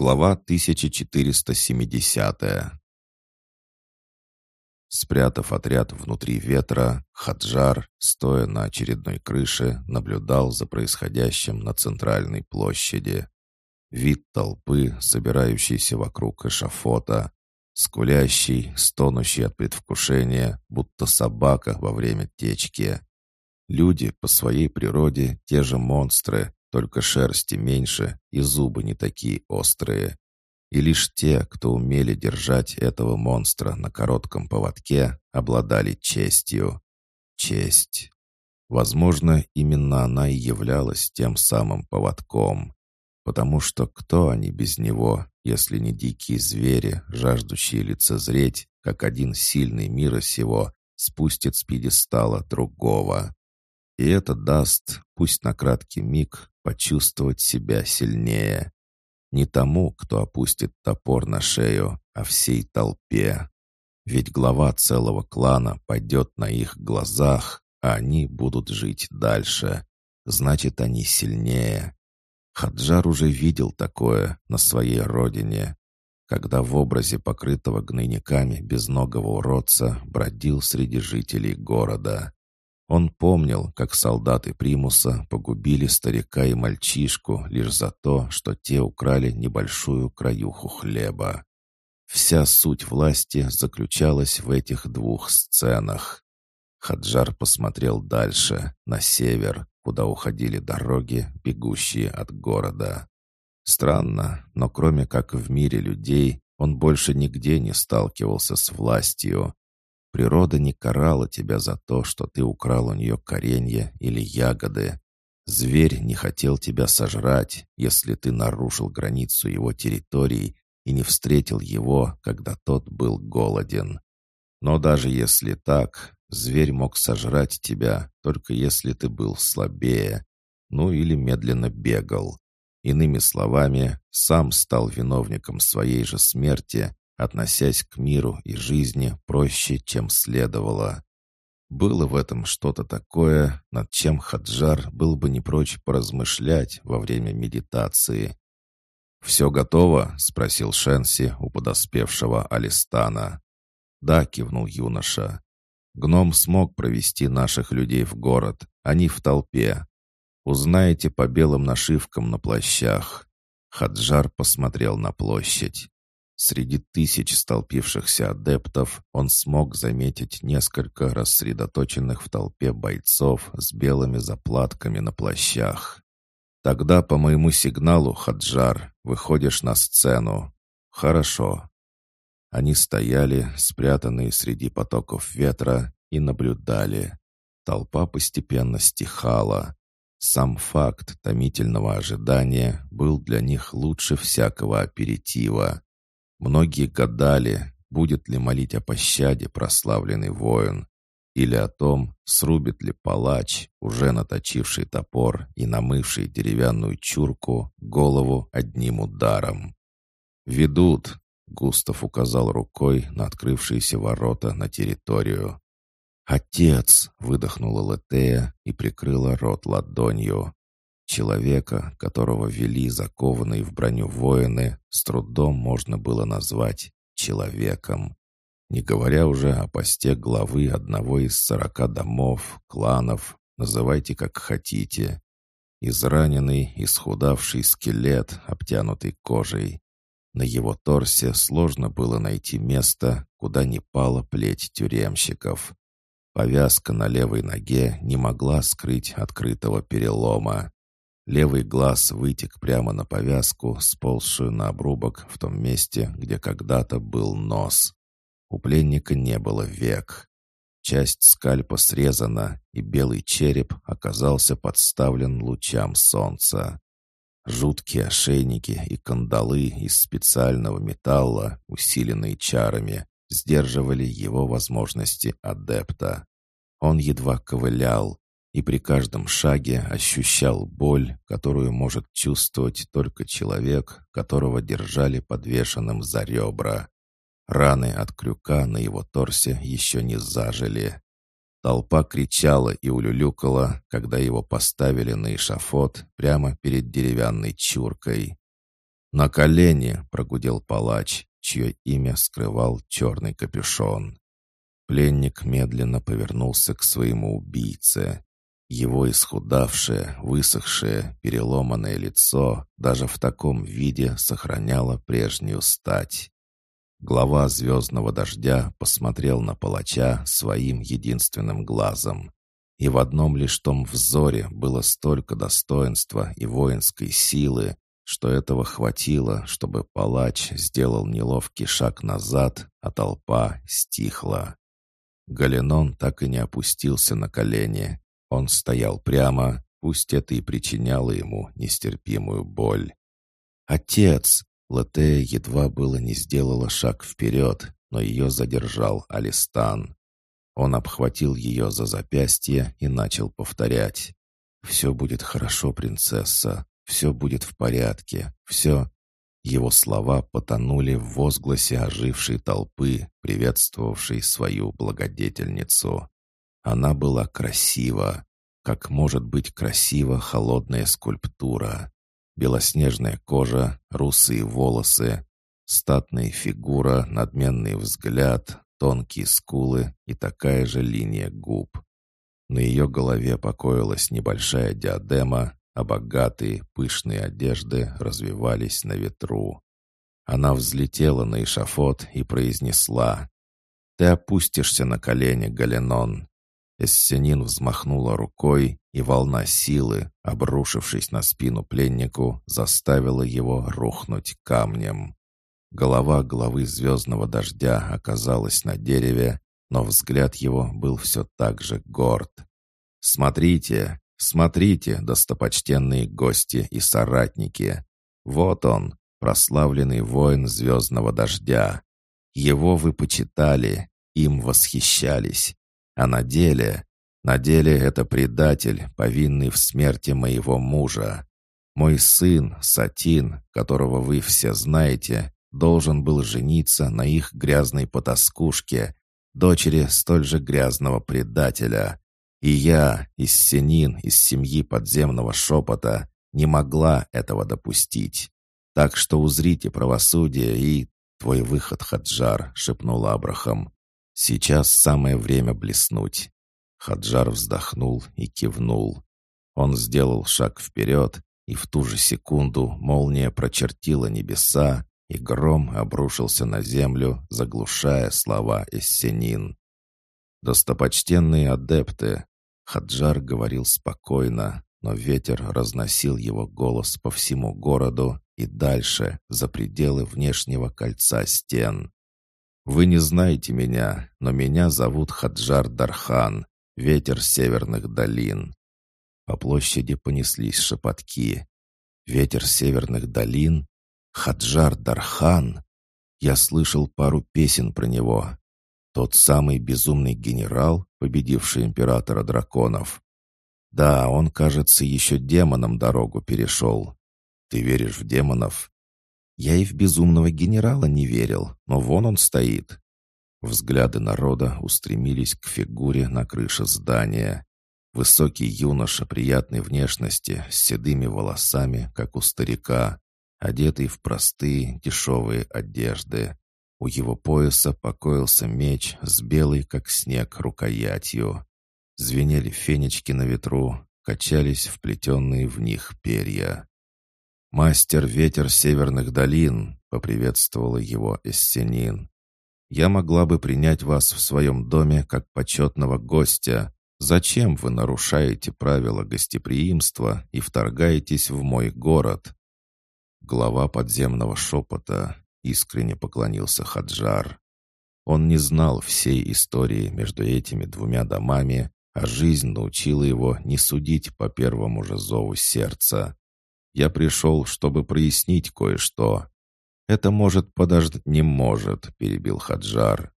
Глава 1470 Спрятав отряд внутри ветра, Хаджар, стоя на очередной крыше, наблюдал за происходящим на центральной площади. Вид толпы, собирающейся вокруг эшафота, скулящий, стонущий от предвкушения, будто собака во время течки. Люди по своей природе те же монстры, только шерсти меньше и зубы не такие острые. И лишь те, кто умели держать этого монстра на коротком поводке, обладали честью. Честь. Возможно, именно она и являлась тем самым поводком. Потому что кто они без него, если не дикие звери, жаждущие лицезреть, как один сильный мира сего спустит с пьедестала другого? И это даст, пусть на краткий миг, почувствовать себя сильнее. Не тому, кто опустит топор на шею, а всей толпе. Ведь глава целого клана пойдет на их глазах, а они будут жить дальше. Значит, они сильнее. Хаджар уже видел такое на своей родине, когда в образе покрытого гнойниками безногого уродца бродил среди жителей города. Он помнил, как солдаты Примуса погубили старика и мальчишку лишь за то, что те украли небольшую краюху хлеба. Вся суть власти заключалась в этих двух сценах. Хаджар посмотрел дальше, на север, куда уходили дороги, бегущие от города. Странно, но кроме как в мире людей, он больше нигде не сталкивался с властью. Природа не карала тебя за то, что ты украл у нее коренья или ягоды. Зверь не хотел тебя сожрать, если ты нарушил границу его территории и не встретил его, когда тот был голоден. Но даже если так, зверь мог сожрать тебя, только если ты был слабее, ну или медленно бегал. Иными словами, сам стал виновником своей же смерти, относясь к миру и жизни проще, чем следовало. Было в этом что-то такое, над чем Хаджар был бы не прочь поразмышлять во время медитации. «Все готово?» — спросил Шенси у подоспевшего Алистана. «Да», — кивнул юноша. «Гном смог провести наших людей в город. Они в толпе. Узнаете по белым нашивкам на плащах». Хаджар посмотрел на площадь. Среди тысяч столпившихся адептов он смог заметить несколько рассредоточенных в толпе бойцов с белыми заплатками на плащах. «Тогда по моему сигналу, Хаджар, выходишь на сцену. Хорошо». Они стояли, спрятанные среди потоков ветра, и наблюдали. Толпа постепенно стихала. Сам факт томительного ожидания был для них лучше всякого аперитива. Многие гадали, будет ли молить о пощаде прославленный воин, или о том, срубит ли палач, уже наточивший топор и намывший деревянную чурку, голову одним ударом. «Ведут!» — Густав указал рукой на открывшиеся ворота на территорию. «Отец!» — выдохнула Летея и прикрыла рот ладонью. Человека, которого вели закованные в броню воины, с трудом можно было назвать человеком. Не говоря уже о посте главы одного из сорока домов, кланов, называйте как хотите. Израненный, исхудавший скелет, обтянутый кожей. На его торсе сложно было найти место, куда не пала плеть тюремщиков. Повязка на левой ноге не могла скрыть открытого перелома. Левый глаз вытек прямо на повязку, сползшую на обрубок в том месте, где когда-то был нос. У пленника не было век. Часть скальпа срезана, и белый череп оказался подставлен лучам солнца. Жуткие ошейники и кандалы из специального металла, усиленные чарами, сдерживали его возможности адепта. Он едва ковылял, и при каждом шаге ощущал боль, которую может чувствовать только человек, которого держали подвешенным за ребра. Раны от крюка на его торсе еще не зажили. Толпа кричала и улюлюкала, когда его поставили на эшафот прямо перед деревянной чуркой. «На колени!» — прогудел палач, чье имя скрывал черный капюшон. Пленник медленно повернулся к своему убийце. Его исхудавшее, высохшее, переломанное лицо даже в таком виде сохраняло прежнюю стать. Глава звездного дождя посмотрел на палача своим единственным глазом. И в одном лишь том взоре было столько достоинства и воинской силы, что этого хватило, чтобы палач сделал неловкий шаг назад, а толпа стихла. Галинон так и не опустился на колени. Он стоял прямо, пусть это и причиняло ему нестерпимую боль. «Отец!» Латея едва было не сделала шаг вперед, но ее задержал Алистан. Он обхватил ее за запястье и начал повторять. «Все будет хорошо, принцесса. Все будет в порядке. Все...» Его слова потонули в возгласе ожившей толпы, приветствовавшей свою благодетельницу. Она была красива, как может быть красива холодная скульптура. Белоснежная кожа, русые волосы, статная фигура, надменный взгляд, тонкие скулы и такая же линия губ. На ее голове покоилась небольшая диадема, а богатые, пышные одежды развивались на ветру. Она взлетела на эшафот и произнесла «Ты опустишься на колени, Галенон». Эссенин взмахнула рукой, и волна силы, обрушившись на спину пленнику, заставила его рухнуть камнем. Голова главы звездного дождя оказалась на дереве, но взгляд его был все так же горд. «Смотрите, смотрите, достопочтенные гости и соратники! Вот он, прославленный воин звездного дождя. Его вы почитали, им восхищались, а на деле, на деле это предатель, повинный в смерти моего мужа. Мой сын, Сатин, которого вы все знаете, должен был жениться на их грязной потаскушке, дочери столь же грязного предателя. И я, из Сенин, из семьи подземного шепота, не могла этого допустить. Так что узрите правосудие и... «Твой выход, Хаджар», — шепнул Абрахам. «Сейчас самое время блеснуть». Хаджар вздохнул и кивнул. Он сделал шаг вперед, и в ту же секунду молния прочертила небеса, и гром обрушился на землю, заглушая слова Эссенин. «Достопочтенные адепты!» Хаджар говорил спокойно, но ветер разносил его голос по всему городу и дальше, за пределы внешнего кольца стен. «Вы не знаете меня, но меня зовут Хаджар Дархан, ветер северных долин». По площади понеслись шепотки. «Ветер северных долин? Хаджар Дархан. Я слышал пару песен про него. Тот самый безумный генерал, победивший императора драконов. Да, он, кажется, еще демоном дорогу перешел. Ты веришь в демонов? Я и в безумного генерала не верил, но вон он стоит. Взгляды народа устремились к фигуре на крыше здания. Высокий юноша приятной внешности, с седыми волосами, как у старика, одетый в простые дешевые одежды. У его пояса покоился меч с белой, как снег, рукоятью. Звенели фенечки на ветру, качались вплетенные в них перья. «Мастер ветер северных долин», — поприветствовала его Эссенин. «Я могла бы принять вас в своем доме как почетного гостя. Зачем вы нарушаете правила гостеприимства и вторгаетесь в мой город?» Глава подземного шепота искренне поклонился Хаджар. Он не знал всей истории между этими двумя домами, а жизнь научила его не судить по первому же зову сердца. «Я пришел, чтобы прояснить кое-что». «Это может подождать?» «Не может», — перебил Хаджар.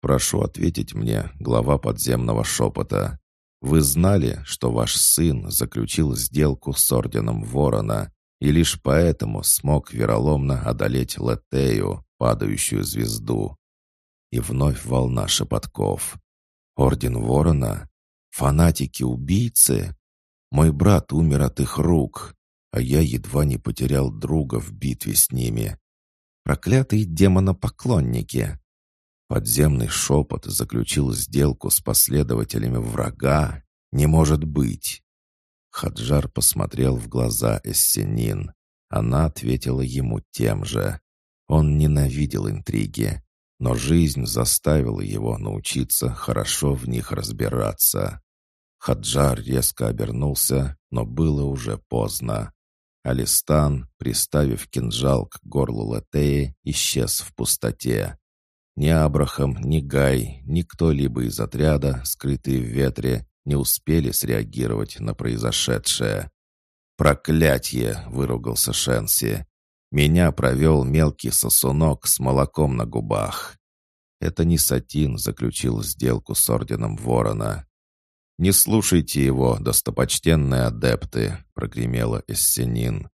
«Прошу ответить мне, глава подземного шепота. Вы знали, что ваш сын заключил сделку с Орденом Ворона и лишь поэтому смог вероломно одолеть Летею, падающую звезду. И вновь волна шепотков. «Орден Ворона? Фанатики-убийцы? Мой брат умер от их рук. А я едва не потерял друга в битве с ними. Проклятые демонопоклонники! Подземный шепот заключил сделку с последователями врага. Не может быть! Хаджар посмотрел в глаза Эссенин. Она ответила ему тем же. Он ненавидел интриги, но жизнь заставила его научиться хорошо в них разбираться. Хаджар резко обернулся, но было уже поздно. Алистан, приставив кинжал к горлу Латеи, исчез в пустоте. Ни Абрахам, ни Гай, ни кто-либо из отряда, скрытые в ветре, не успели среагировать на произошедшее. «Проклятье!» — выругался Шенси. «Меня провел мелкий сосунок с молоком на губах». Это не Сатин заключил сделку с Орденом Ворона. «Не слушайте его, достопочтенные адепты», — прогремела Эссенин.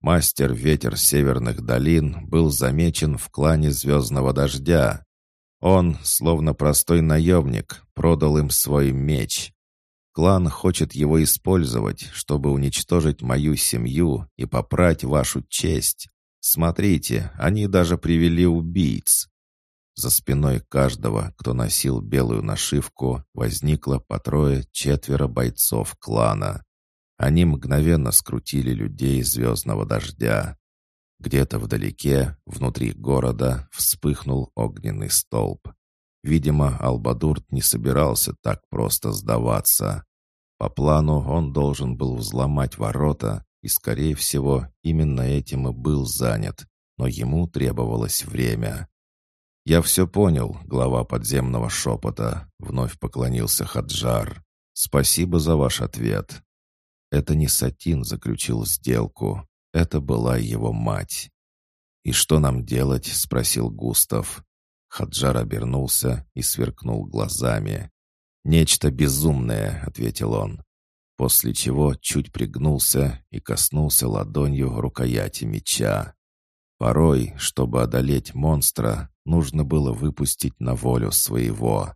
Мастер Ветер Северных долин был замечен в клане Звездного Дождя. Он, словно простой наемник, продал им свой меч. Клан хочет его использовать, чтобы уничтожить мою семью и попрать вашу честь. Смотрите, они даже привели убийц. За спиной каждого, кто носил белую нашивку, возникло по трое-четверо бойцов клана. Они мгновенно скрутили людей звездного дождя. Где-то вдалеке, внутри города, вспыхнул огненный столб. Видимо, Албадурт не собирался так просто сдаваться. По плану он должен был взломать ворота, и, скорее всего, именно этим и был занят, но ему требовалось время. «Я все понял, глава подземного шепота», — вновь поклонился Хаджар. «Спасибо за ваш ответ». Это не Сатин заключил сделку, это была его мать. «И что нам делать?» — спросил Густав. Хаджар обернулся и сверкнул глазами. «Нечто безумное», — ответил он, после чего чуть пригнулся и коснулся ладонью рукояти меча. Порой, чтобы одолеть монстра, нужно было выпустить на волю своего.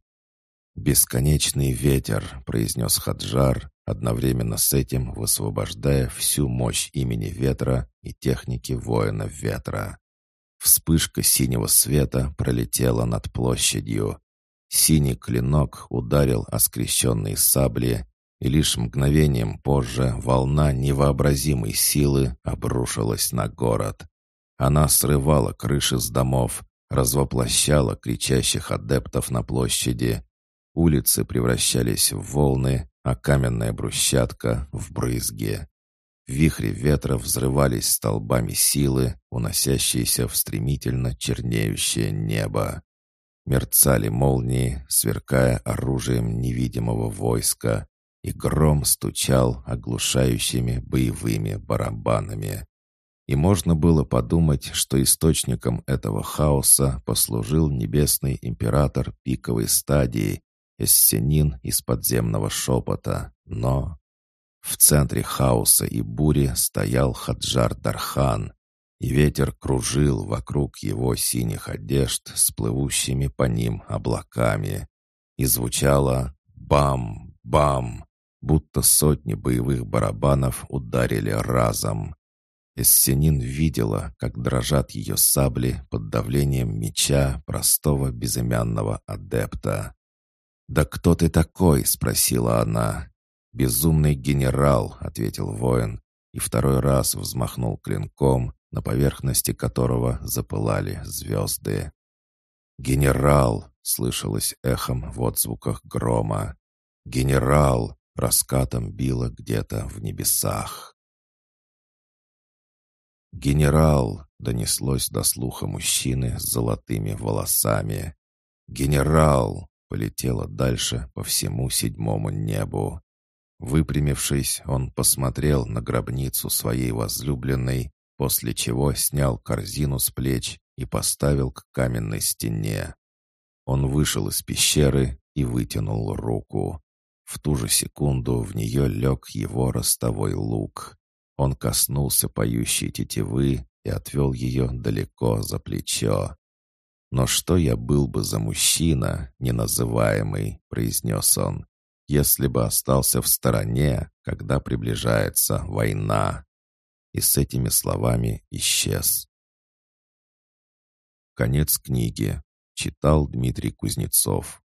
«Бесконечный ветер», — произнес Хаджар, одновременно с этим высвобождая всю мощь имени ветра и техники воина ветра. Вспышка синего света пролетела над площадью. Синий клинок ударил о скрещенные сабли, и лишь мгновением позже волна невообразимой силы обрушилась на город. Она срывала крыши с домов, развоплощала кричащих адептов на площади. Улицы превращались в волны, а каменная брусчатка — в брызги. Вихри ветра взрывались столбами силы, уносящиеся в стремительно чернеющее небо. Мерцали молнии, сверкая оружием невидимого войска, и гром стучал оглушающими боевыми барабанами и можно было подумать, что источником этого хаоса послужил небесный император пиковой стадии, эссенин из подземного шепота, но... В центре хаоса и бури стоял Хаджар Дархан, и ветер кружил вокруг его синих одежд с плывущими по ним облаками. И звучало «бам-бам», будто сотни боевых барабанов ударили разом. Эссенин видела, как дрожат ее сабли под давлением меча простого безымянного адепта. «Да кто ты такой?» — спросила она. «Безумный генерал», — ответил воин, и второй раз взмахнул клинком, на поверхности которого запылали звезды. «Генерал!» — слышалось эхом в отзвуках грома. «Генерал!» — раскатом било где-то в небесах. «Генерал!» — донеслось до слуха мужчины с золотыми волосами. «Генерал!» — полетело дальше по всему седьмому небу. Выпрямившись, он посмотрел на гробницу своей возлюбленной, после чего снял корзину с плеч и поставил к каменной стене. Он вышел из пещеры и вытянул руку. В ту же секунду в нее лег его ростовой лук. Он коснулся поющей тетивы и отвел ее далеко за плечо. «Но что я был бы за мужчина, неназываемый?» — произнес он, «если бы остался в стороне, когда приближается война». и с этими словами исчез. Конец книги. Читал Дмитрий Кузнецов.